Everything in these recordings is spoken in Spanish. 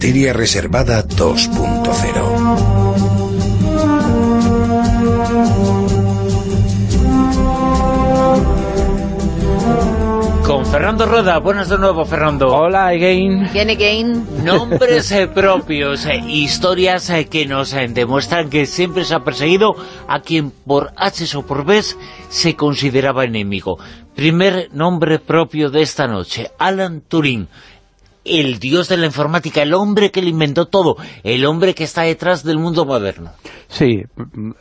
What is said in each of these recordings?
Materia Reservada 2.0 con Fernando Rueda. Buenas de nuevo, Fernando. Hola, again. Again, again. Nombres eh, propios, eh, historias eh, que nos demuestran que siempre se ha perseguido a quien por H o por B se consideraba enemigo. Primer nombre propio de esta noche, Alan Turing el dios de la informática, el hombre que lo inventó todo, el hombre que está detrás del mundo moderno. Sí,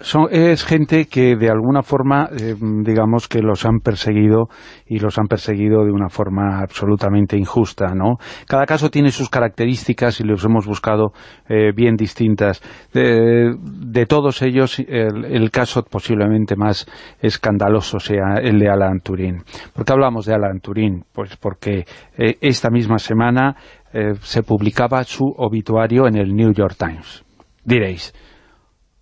son, es gente que de alguna forma, eh, digamos que los han perseguido y los han perseguido de una forma absolutamente injusta, ¿no? Cada caso tiene sus características y los hemos buscado eh, bien distintas. De, todos ellos, el, caso posiblemente más escandaloso sea el de Alan Turing. ¿Por qué hablamos de Alan Turing? Pues porque eh, esta misma semana se publicaba su obituario en el New York Times. Diréis,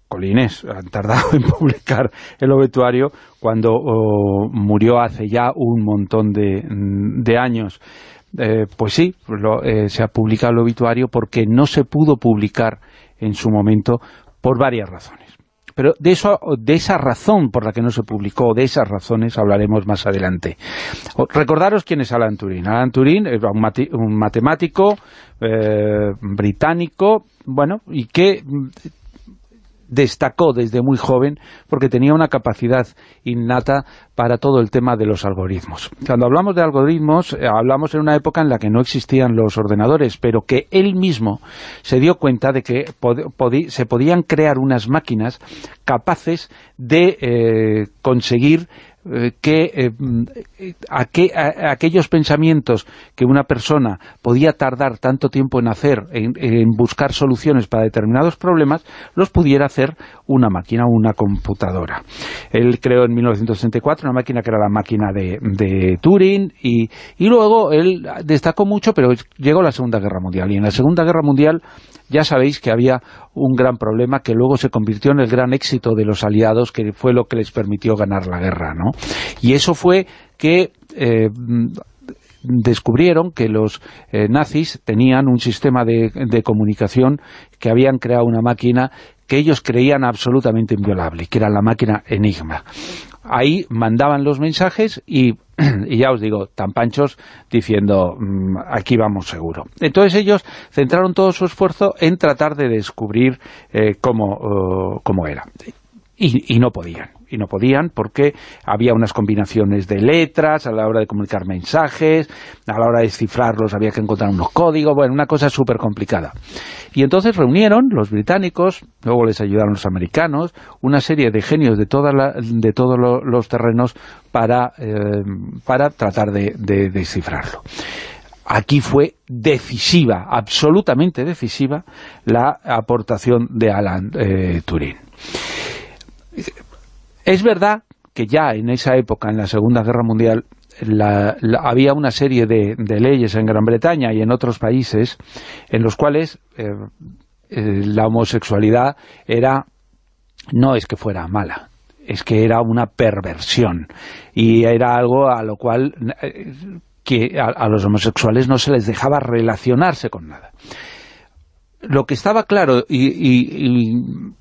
Colines, han tardado en publicar el obituario cuando murió hace ya un montón de, años. Eh, pues sí, eh, se ha publicado el obituario porque no se pudo publicar en su momento por varias razones. Pero de, eso, de esa razón por la que no se publicó, de esas razones hablaremos más adelante. Recordaros quién es Alan Turing. Alan Turing era un, matemático eh, británico, bueno, y que destacó desde muy joven porque tenía una capacidad innata para todo el tema de los algoritmos. Cuando hablamos de algoritmos, eh, hablamos en una época en la que no existían los ordenadores, pero que él mismo se dio cuenta de que se podían crear unas máquinas capaces de eh, conseguir que eh, aquellos pensamientos que una persona podía tardar tanto tiempo en hacer, en, buscar soluciones para determinados problemas, los pudiera hacer una máquina, una computadora. Él creó en 1964 una máquina que era la máquina de, Turing y, y luego él destacó mucho, pero llegó la Segunda Guerra Mundial y en la Segunda Guerra Mundial ya sabéis que había un gran problema que luego se convirtió en el gran éxito de los aliados, que fue lo que les permitió ganar la guerra, ¿no? Y eso fue que... Eh, descubrieron que los eh, nazis tenían un sistema de, comunicación que habían creado una máquina que ellos creían absolutamente inviolable, que era la máquina Enigma ahí mandaban los mensajes y, ya os digo, tan panchos diciendo mm, aquí vamos seguro. Entonces ellos centraron todo su esfuerzo en tratar de descubrir eh, cómo, oh, cómo era. y no podían y no podían porque había unas combinaciones de letras a la hora de comunicar mensajes, a la hora de descifrarlos había que encontrar unos códigos, bueno, una cosa súper complicada. Y entonces reunieron los británicos, luego les ayudaron los americanos, una serie de genios de, toda de todos los terrenos para, eh, para tratar de, descifrarlo aquí fue decisiva, absolutamente decisiva, la aportación de Alan eh, Turing. Es verdad que ya en esa época, en la Segunda Guerra Mundial, había una serie de, leyes en Gran Bretaña y en otros países en los cuales eh, eh, la homosexualidad era no es que fuera mala, es que era una perversión y era algo a lo cual eh, que a, los homosexuales no se les dejaba relacionarse con nada. Lo que estaba claro y y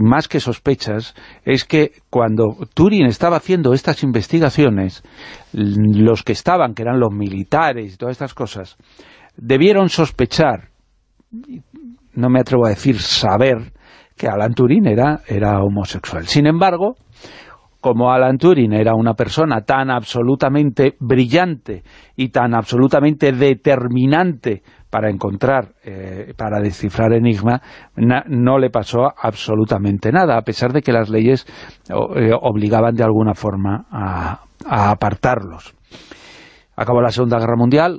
más que sospechas, es que cuando Turing estaba haciendo estas investigaciones, los que estaban, que eran los militares y todas estas cosas, debieron sospechar, no me atrevo a decir saber, que Alan Turing era, era homosexual. Sin embargo, como Alan Turing era una persona tan absolutamente brillante y tan absolutamente determinante para encontrar, eh, para descifrar Enigma, no le pasó absolutamente nada, a pesar de que las leyes eh, obligaban de alguna forma a, a apartarlos. Acabó la Segunda Guerra Mundial,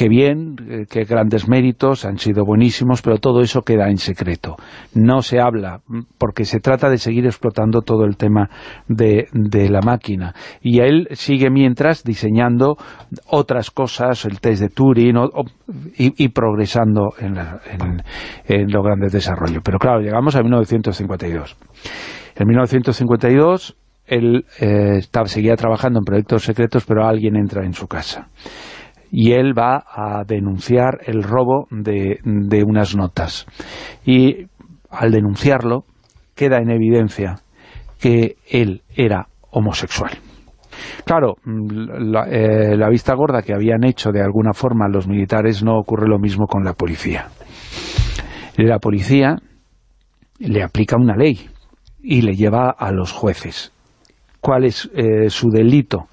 qué bien, eh, qué grandes méritos, han sido buenísimos, pero todo eso queda en secreto. No se habla, mm, porque se trata de seguir explotando todo el tema de, la máquina. Y él sigue mientras diseñando otras cosas, el test de Turing, y, progresando en, en, los grandes desarrollos. Pero claro, llegamos a 1952. En 1952 él eh, estaba, seguía trabajando en proyectos secretos, pero alguien entra en su casa y él va a denunciar el robo de, unas notas. Y al denunciarlo, queda en evidencia que él era homosexual. Claro, eh, la, vista gorda que habían hecho de alguna forma los militares no ocurre lo mismo con la policía. La policía le aplica una ley y le lleva a los jueces. ¿Cuál es eh, su delito?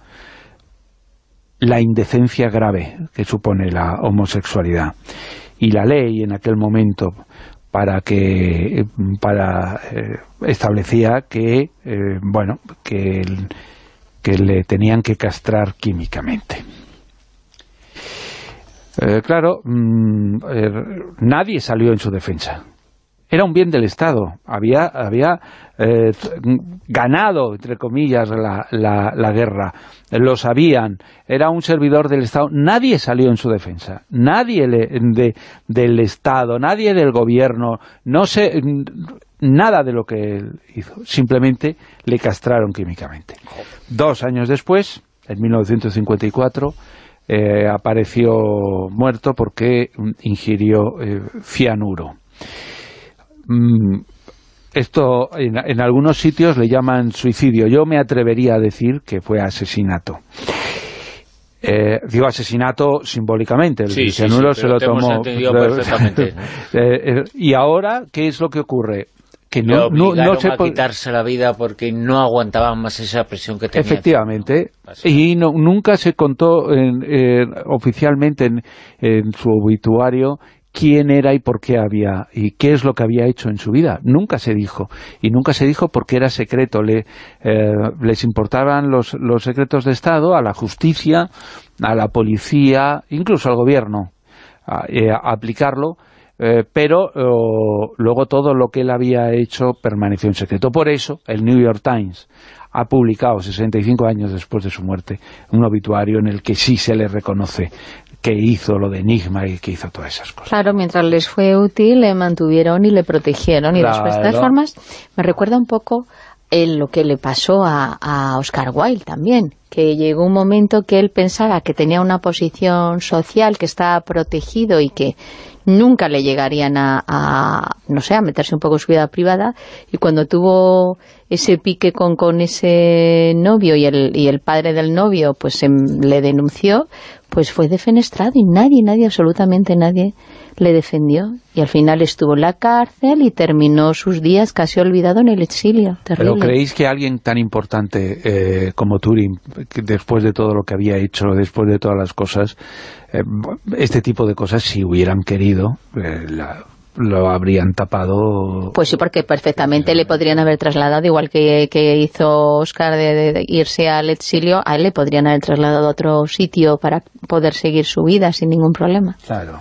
La indecencia grave que supone la homosexualidad. Y la ley en aquel momento para que para eh, establecía que bueno que que le tenían que castrar químicamente. Eh, claro, mm, eh, nadie salió en su defensa. Era un bien del Estado. Había, había eh, ganado, entre comillas, la, la, guerra. Lo sabían. Era un servidor del Estado. Nadie salió en su defensa. Nadie de, del Estado, nadie del gobierno. No sé, nada de lo que él hizo. Simplemente le castraron químicamente. Dos años después, en 1954, eh, apareció muerto porque ingirió eh, cianuro. Mm, esto en, algunos sitios le llaman suicidio. Yo me atrevería a decir que fue asesinato. Eh, digo asesinato simbólicamente, el cianuro se lo tomó. y ahora, ¿qué es lo que ocurre? que no, no, a quitarse la vida porque no aguantaban más esa presión que tenía. Efectivamente, y nunca se contó oficialmente en, su obituario quién era y por qué había, y qué es lo que había hecho en su vida. Nunca se dijo, y nunca se dijo porque era secreto. Le, eh, les importaban los, los secretos de Estado a la justicia, a la policía, incluso al gobierno, a eh, aplicarlo, eh, pero luego todo lo que él había hecho permaneció en secreto. Por eso, el New York Times ha publicado 65 años después de su muerte un obituario en el que sí se le reconoce que hizo lo de Enigma y que hizo todas esas cosas. Claro, mientras les fue útil, le mantuvieron y le protegieron. Y después, de todas formas, me recuerda un poco en lo que le pasó a, a, Oscar Wilde también, que llegó un momento que él pensaba que tenía una posición social, que estaba protegido y que nunca le llegarían a, no sé, a meterse un poco en su vida privada y cuando tuvo ese pique con, con ese novio y el, y el padre del novio pues em, le denunció, pues fue defenestrado y nadie, nadie, absolutamente nadie le defendió y al final estuvo en la cárcel y terminó sus días casi olvidado en el exilio. ¿Pero creéis que alguien tan importante eh, como Turing, después de todo lo que había hecho, después de todas las cosas, eh, este tipo de cosas, si hubieran querido, eh, lo habrían tapado... Pues sí, porque perfectamente le podrían haber trasladado, igual que, hizo Oscar de, irse al exilio, a él le podrían haber trasladado a otro sitio para poder seguir su vida sin ningún problema. Claro.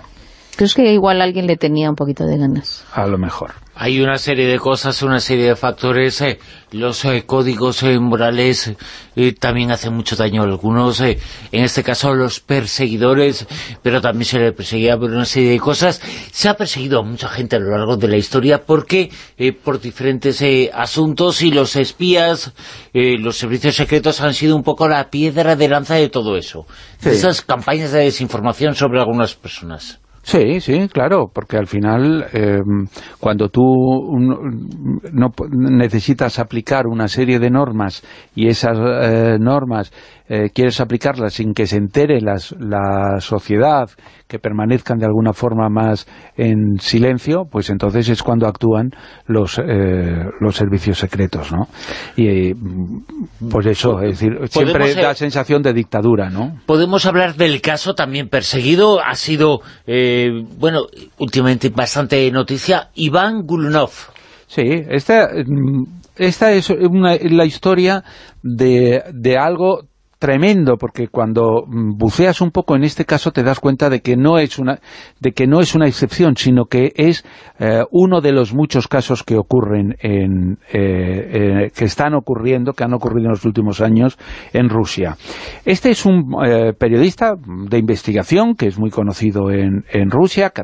¿Crees que igual alguien le tenía un poquito de ganas? A lo mejor. Hay una serie de cosas, una serie de factores, eh, los eh, códigos eh, morales también hacen mucho daño a algunos, en este caso los perseguidores, pero también se le perseguía por una serie de cosas. Se ha perseguido a mucha gente a lo largo de la historia porque por diferentes asuntos y los espías, los servicios secretos han sido un poco la piedra de lanza de todo eso. De esas campañas de desinformación sobre algunas personas. Sí, sí, claro, porque al final em, cuando tú no, necesitas aplicar una serie de normas y esas eh, normas eh, quieres aplicarlas sin que se entere las, la sociedad, que permanezcan de alguna forma más en silencio, pues entonces es cuando actúan los, eh, los servicios secretos, ¿no? Y pues eso, es decir, siempre da sensación de dictadura, ¿no? Podemos hablar del caso también perseguido, ha sido, eh, bueno, últimamente bastante noticia, Iván Gulunov. Sí, esta, esta es una, la historia de, de algo tremendo porque cuando mm, buceas un poco en este caso te das cuenta de que no es una de que no es una excepción sino que es eh, uno de los muchos casos que ocurren en eh, eh, que están ocurriendo que han ocurrido en los últimos años en Rusia este es un periodista de investigación que es muy conocido en, en Rusia que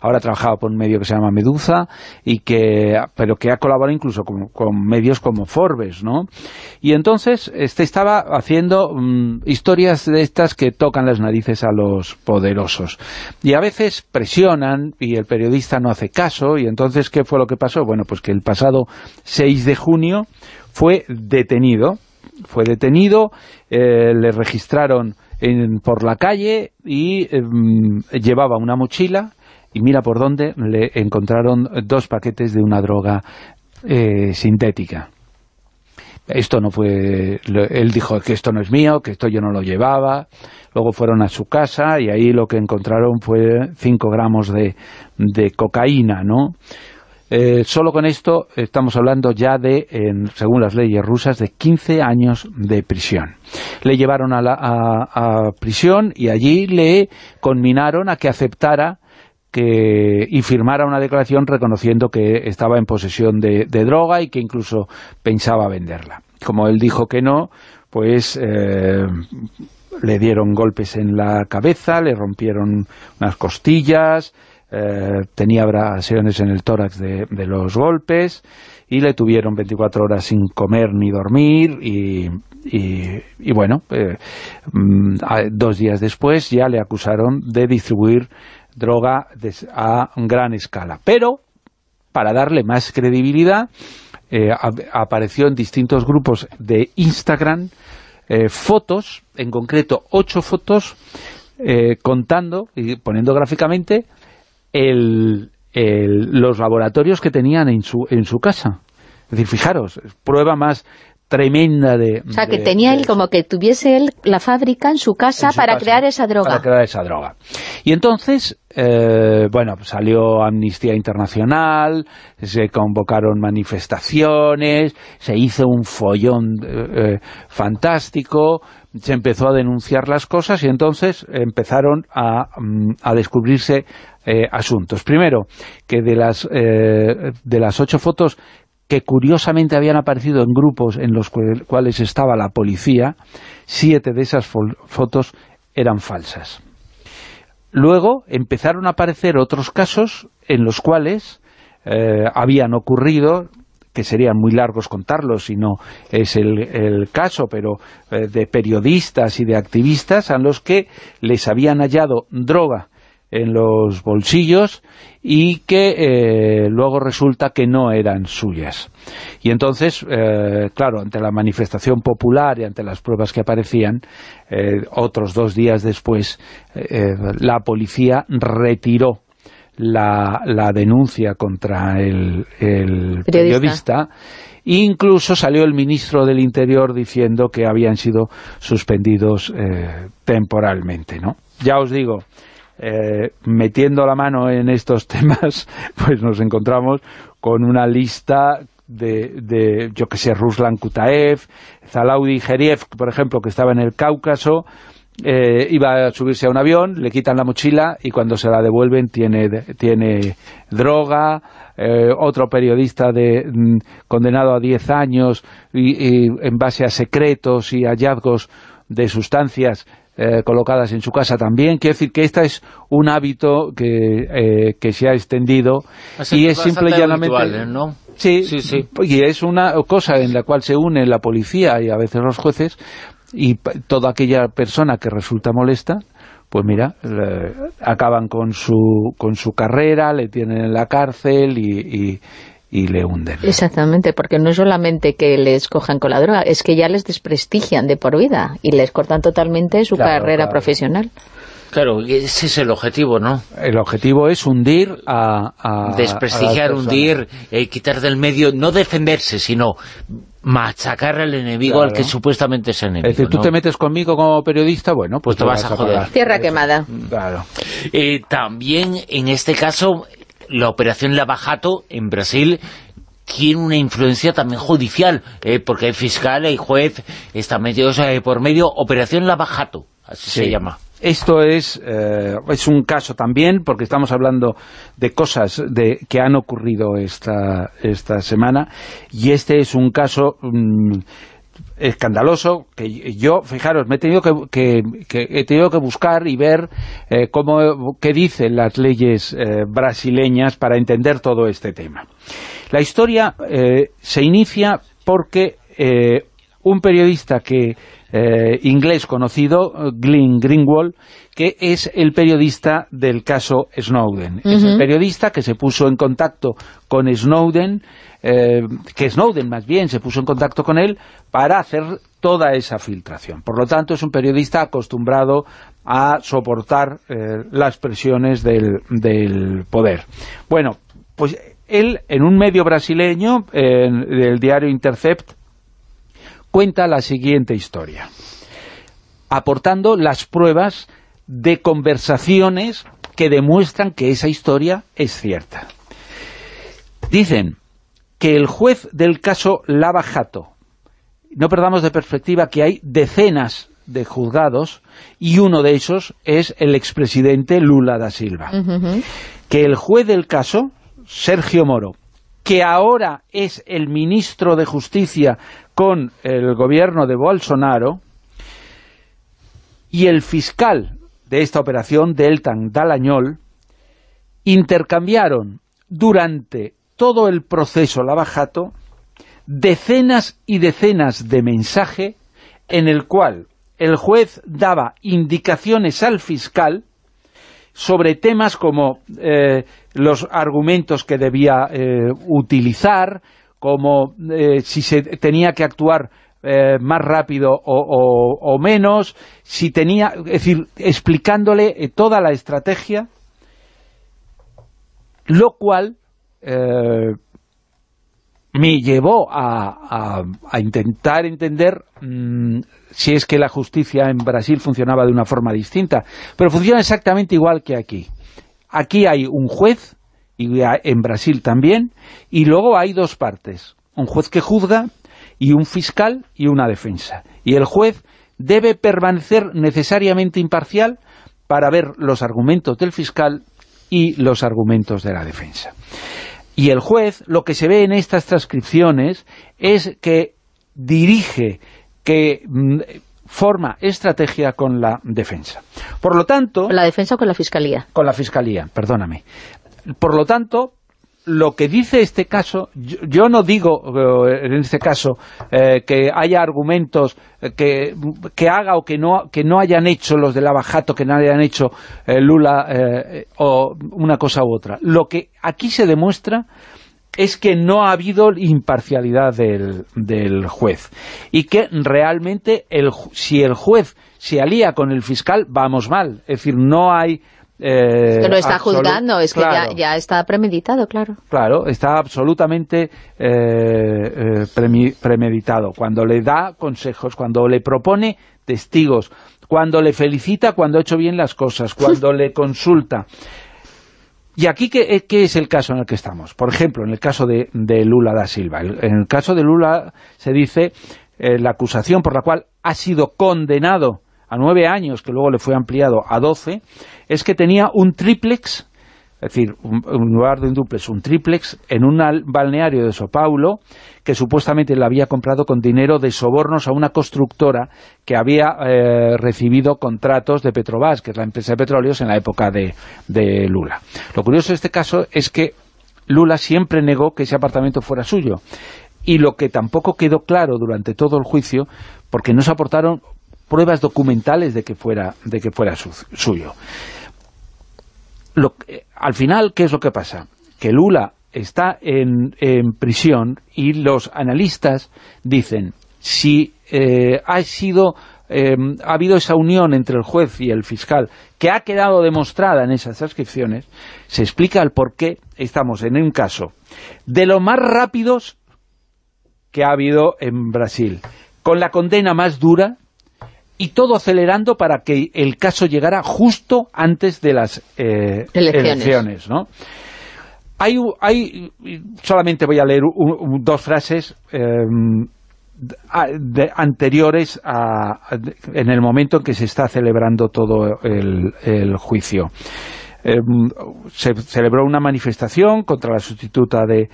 ahora ha trabajado por un medio que se llama Medusa y que pero que ha colaborado incluso con, con medios como Forbes ¿no? y entonces este estaba haciendo mm, historias de estas que tocan las narices a los poderosos. Y a veces presionan y el periodista no hace caso y entonces ¿qué fue lo que pasó? Bueno, pues que el pasado 6 de junio fue detenido, fue detenido, eh, le registraron por la calle y em, llevaba una mochila y mira por dónde le encontraron dos paquetes de una droga eh, sintética. Esto no fue... Él dijo que esto no es mío, que esto yo no lo llevaba. Luego fueron a su casa y ahí lo que encontraron fue 5 gramos de, de cocaína, ¿no? Eh, solo con esto estamos hablando ya de, según las leyes rusas, de 15 años de prisión. Le llevaron a, la, a, prisión y allí le conminaron a que aceptara que, y firmara una declaración reconociendo que estaba en posesión de, droga y que incluso pensaba venderla. Como él dijo que no, pues eh, le dieron golpes en la cabeza, le rompieron unas costillas, eh, tenía abrasiones en el tórax de, los golpes y le tuvieron 24 horas sin comer ni dormir y, bueno, eh, mm, dos días después ya le acusaron de distribuir droga a gran escala. Pero, para darle más credibilidad, eh, apareció en distintos grupos de Instagram fotos, en concreto ocho fotos, contando y poniendo gráficamente los laboratorios que tenían en su, en su casa. Es decir, fijaros, prueba más tremenda de... O sea, que tenía él, como que tuviese él la fábrica en su casa para crear esa droga. Para crear esa droga. Y entonces, eh, bueno, salió Amnistía Internacional, se convocaron manifestaciones, se hizo un follón eh, eh, fantástico, se empezó a denunciar las cosas y entonces empezaron a, mm, a descubrirse eh, asuntos. Primero, que de las, eh, de las ocho fotos que curiosamente habían aparecido en grupos en los cuales estaba la policía, siete de esas fotos eran falsas. Luego empezaron a aparecer otros casos en los cuales eh, habían ocurrido, que serían muy largos contarlos si no es el, caso, pero de periodistas y de activistas a los que les habían hallado droga en los bolsillos y que eh, luego resulta que no eran suyas. Y entonces, eh, claro, ante la manifestación popular y ante las pruebas que aparecían, eh, otros dos días después, la policía retiró la, la denuncia contra el, el periodista. Incluso salió el ministro del Interior diciendo que habían sido suspendidos temporalmente, ¿no? Ya os digo, eh, metiendo la mano en estos temas, pues nos encontramos con una lista de, de yo que sé, Ruslan Kutaev, Zalaudi Geriev, por ejemplo, que estaba en el Cáucaso, eh, iba a subirse a un avión, le quitan la mochila y cuando se la devuelven tiene, tiene droga, eh, otro periodista de, mm, condenado a 10 años y, en base a secretos y hallazgos de sustancias eh, colocadas en su casa también. Quiero decir que este es un hábito que, eh, que se ha extendido y es simple y llanamente... ¿no? Sí, sí, sí, y es una cosa en la cual se une la policía y a veces los jueces y toda aquella persona que resulta molesta pues mira, acaban con su, con su carrera, le tienen en la cárcel y, y le hunden. Exactamente, porque no es solamente que les cojan con la droga, es que ya les desprestigian de por vida y les cortan totalmente su carrera profesional. Claro, ese es el objetivo, ¿no? El objetivo es hundir a... Desprestigiar, hundir, eh, quitar del medio, no defenderse, sino machacar al enemigo al que supuestamente es enemigo. Es decir, tú te metes conmigo como periodista, bueno, pues, pues te, vas, a joder. Tierra quemada. Claro. Eh, también, en este caso, la operación Lavajato en Brasil tiene una influencia también judicial, eh, porque hay fiscal, hay juez, está medio por medio, operación Lavajato, así se llama. Esto es, eh, es un caso también, porque estamos hablando de cosas de, que han ocurrido esta, esta semana, y este es un caso mm, escandaloso que yo, fijaros, me he tenido que, he tenido que buscar y ver eh, cómo, qué dicen las leyes eh, brasileñas para entender todo este tema. La historia eh, se inicia porque un periodista que eh, inglés conocido, Glyn Greenwald, que es el periodista del caso Snowden. Es el periodista que se puso en contacto con Snowden, eh, que Snowden más bien se puso en contacto con él para hacer toda esa filtración. Por lo tanto, es un periodista acostumbrado a soportar eh, las presiones del, del poder. Bueno, pues él, en un medio brasileño, en el diario Intercept, cuenta la siguiente historia, aportando las pruebas de conversaciones que demuestran que esa historia es cierta. Dicen que el juez del caso Lava Jato, no perdamos de perspectiva que hay decenas de juzgados y uno de esos es el expresidente Lula da Silva. Que el juez del caso, Sergio Moro, que ahora es el ministro de Justicia con el gobierno de Bolsonaro, y el fiscal de esta operación, Deltan Dalañol, intercambiaron durante todo el proceso Lavajato decenas y decenas de mensajes en el cual el juez daba indicaciones al fiscal sobre temas como eh, los argumentos que debía eh, utilizar, como eh, si se tenía que actuar más rápido o, menos, si tenía, es decir, explicándole toda la estrategia, lo cual me llevó a, intentar entender mm, si es que la justicia en Brasil funcionaba de una forma distinta, pero funciona exactamente igual que aquí. Aquí hay un juez, y en Brasil también, y luego hay dos partes, un juez que juzga y un fiscal y una defensa. Y el juez debe permanecer necesariamente imparcial para ver los argumentos del fiscal y los argumentos de la defensa. Y el juez, lo que se ve en estas transcripciones es que dirige, que mm, forma estrategia con la defensa. Por lo tanto... ¿Con la defensa o con la fiscalía? Con la fiscalía, perdóname. Por lo tanto, lo que dice este caso, yo, no digo eh, en este caso eh, que haya argumentos eh, que, que, haga o que no, que no hayan hecho los de Lavajato, que no hayan hecho Lula o una cosa u otra. Lo que aquí se demuestra es que no ha habido imparcialidad del, del juez y que realmente el, si el juez se alía con el fiscal, vamos mal. Es decir, no hay eh, está juzgando, es que ya, está premeditado, claro. Claro, está absolutamente eh, eh, premeditado. Cuando le da consejos, cuando le propone testigos, cuando le felicita cuando ha hecho bien las cosas, cuando le consulta. Y aquí, ¿qué, es el caso en el que estamos? Por ejemplo, en el caso de, de Lula da Silva. En el caso de Lula se dice la acusación por la cual ha sido condenado a nueve años, que luego le fue ampliado a doce, es que tenía un triplex, es decir, un, lugar de un duplex, un triplex, en un balneario de Sao Paulo, que supuestamente le había comprado con dinero de sobornos a una constructora que había eh, recibido contratos de Petrobras, que es la empresa de petróleos, en la época de, de Lula. Lo curioso de este caso es que Lula siempre negó que ese apartamento fuera suyo. Y lo que tampoco quedó claro durante todo el juicio, porque no se aportaron pruebas documentales de que fuera, de que fuera suyo. al final, ¿qué es lo que pasa? Que Lula está en, prisión y los analistas dicen, si eh, ha sido em, ha habido esa unión entre el juez y el fiscal que ha quedado demostrada en esas transcripciones, se explica el por qué estamos en un caso de lo más rápidos que ha habido en Brasil, con la condena más dura y todo acelerando para que el caso llegara justo antes de las eh, elecciones. ¿no? Hay, hay, solamente voy a leer dos frases em, anteriores en el momento en que se está celebrando todo el juicio. Em, se celebró una manifestación contra la sustituta de,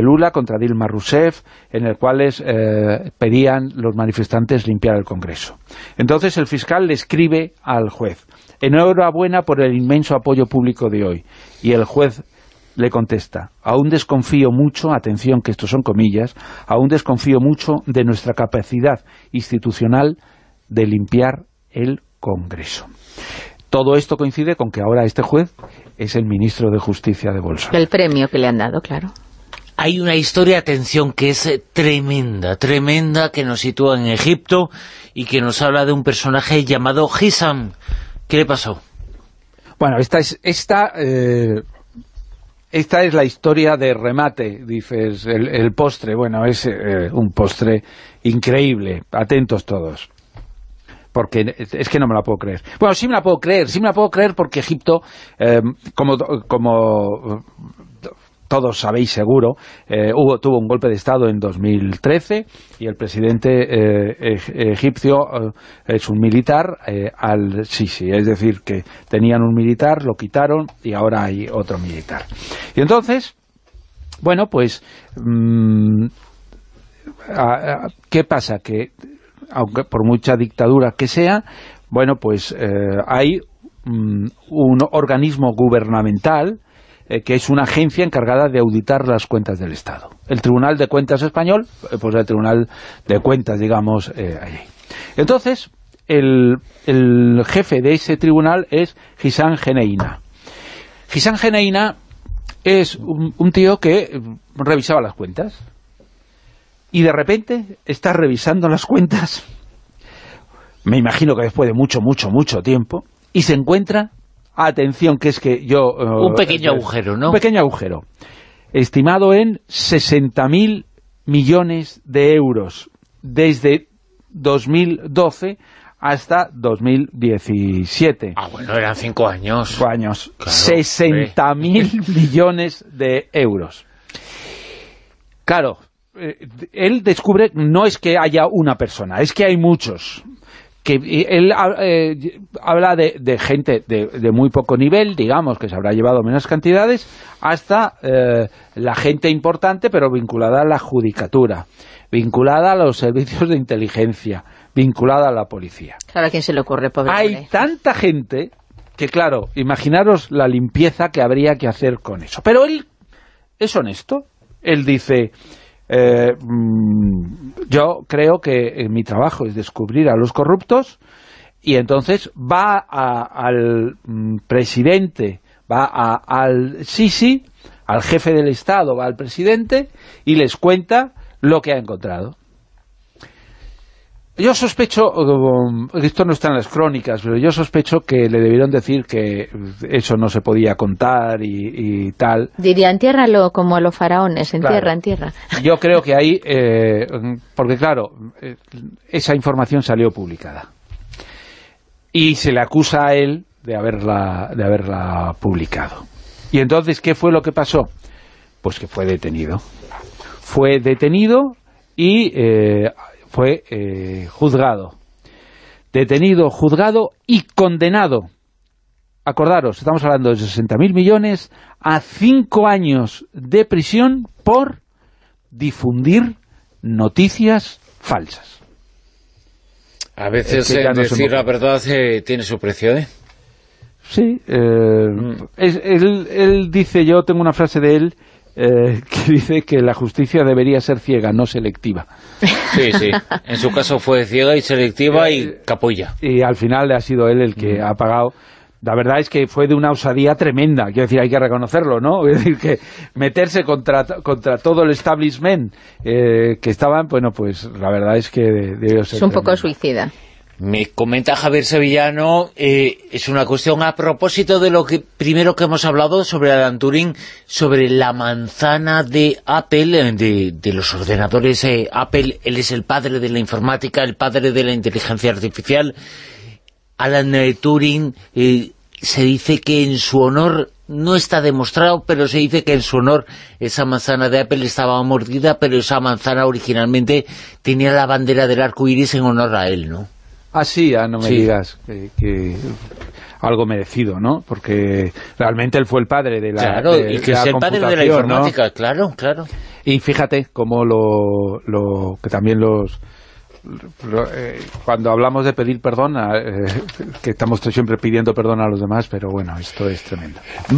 Lula, contra Dilma Rousseff, en el cual eh, pedían los manifestantes limpiar el Congreso. Entonces el fiscal le escribe al juez, enhorabuena por el inmenso apoyo público de hoy. Y el juez le contesta, aún desconfío mucho, atención que estos son comillas, aún desconfío mucho de nuestra capacidad institucional de limpiar el Congreso. Todo esto coincide con que ahora este juez es el ministro de Justicia de Bolsa. El premio que le han dado, claro. Hay una historia, atención, que es eh, tremenda, tremenda, que nos sitúa en Egipto y que nos habla de un personaje llamado Hisham. ¿Qué le pasó? Bueno, esta es esta eh, esta es la historia de remate, dices, el, postre. Bueno, es eh, un postre increíble. Atentos todos. Porque es que no me la puedo creer. Bueno, sí me la puedo creer, sí me la puedo creer porque Egipto, eh, como, como todos sabéis seguro, eh, hubo, tuvo un golpe de Estado en 2013 y el presidente eh, egipcio eh, es un militar al Sisi, es decir, que tenían un militar, lo quitaron y ahora hay otro militar. Y entonces, bueno, pues, mm, ¿qué pasa? Que, aunque por mucha dictadura que sea, bueno, pues hay mm, un organismo gubernamental eh, que es una agencia encargada de auditar las cuentas del Estado. El Tribunal de Cuentas Español, eh, pues el Tribunal de Cuentas, digamos, eh, allí. Entonces, el, jefe de ese tribunal es Gisán Geneina. Gisán Geneina es un, tío que revisaba las cuentas y de repente está revisando las cuentas, me imagino que después de mucho, mucho, mucho tiempo, y se encuentra atención, que es que yo... Uh, un pequeño agujero, ¿no? Un pequeño agujero, estimado en 60.000 millones de euros desde 2012 hasta 2017. Ah, bueno, eran cinco años. Cinco años. 60.000 millones de euros. Claro, eh, él descubre, no es que haya una persona, es que hay muchos que él eh, habla de, gente de, muy poco nivel, digamos, que se habrá llevado menos cantidades, hasta eh, la gente importante, pero vinculada a la judicatura, vinculada a los servicios de inteligencia, vinculada a la policía. Claro, ¿a quién se le ocurre, pobre Hay tanta gente que, claro, imaginaros la limpieza que habría que hacer con eso. Pero él es honesto. Él dice, eh, mm, yo creo que eh, mi trabajo es descubrir a los corruptos y entonces va al mm, presidente, va al Sisi, al jefe del Estado, va al presidente y les cuenta lo que ha encontrado. Yo sospecho, um, esto no está en las crónicas, pero yo sospecho que le debieron decir que eso no se podía contar y, tal. Diría, entiérralo como a los faraones, entierra, en tierra. Yo creo que ahí, eh, porque claro, eh, esa información salió publicada. Y se le acusa a él de haberla, de haberla publicado. Y entonces, ¿qué fue lo que pasó? Pues que fue detenido. Fue detenido y eh, fue eh, juzgado, detenido, juzgado y condenado. Acordaros, estamos hablando de 60.000 millones a cinco años de prisión por difundir noticias falsas. A veces eh, decir la verdad eh, tiene su precio, ¿eh? Sí, mm. él, él, dice, yo tengo una frase de él eh, que dice que la justicia debería ser ciega, no selectiva. Sí, sí. En su caso fue ciega y selectiva y eh, capulla. Y al final ha sido él el que ha pagado la verdad es que fue de una osadía tremenda, quiero decir, hay que reconocerlo, ¿no? Es decir, que meterse contra, contra todo el establishment eh, que estaban, bueno, pues la verdad es que debió ser Es un poco suicida. Me comenta Javier Sevillano, eh, es una cuestión a propósito de lo que primero que hemos hablado sobre Alan Turing, sobre la manzana de Apple, eh, de, los ordenadores eh, Apple, él es el padre de la informática, el padre de la inteligencia artificial. Alan Turing se dice que en su honor, no está demostrado, pero se dice que en su honor esa manzana de Apple estaba mordida, pero esa manzana originalmente tenía la bandera del arco iris en honor a él, ¿no? Ah, sí, ah, no me digas que, algo merecido, ¿no? Porque realmente él fue el padre de la Claro, y que es el padre de la informática, claro, claro. Y fíjate cómo lo, lo que también los... Eh, cuando hablamos de pedir perdón, eh, que estamos siempre pidiendo perdón a los demás, pero bueno, esto es tremendo.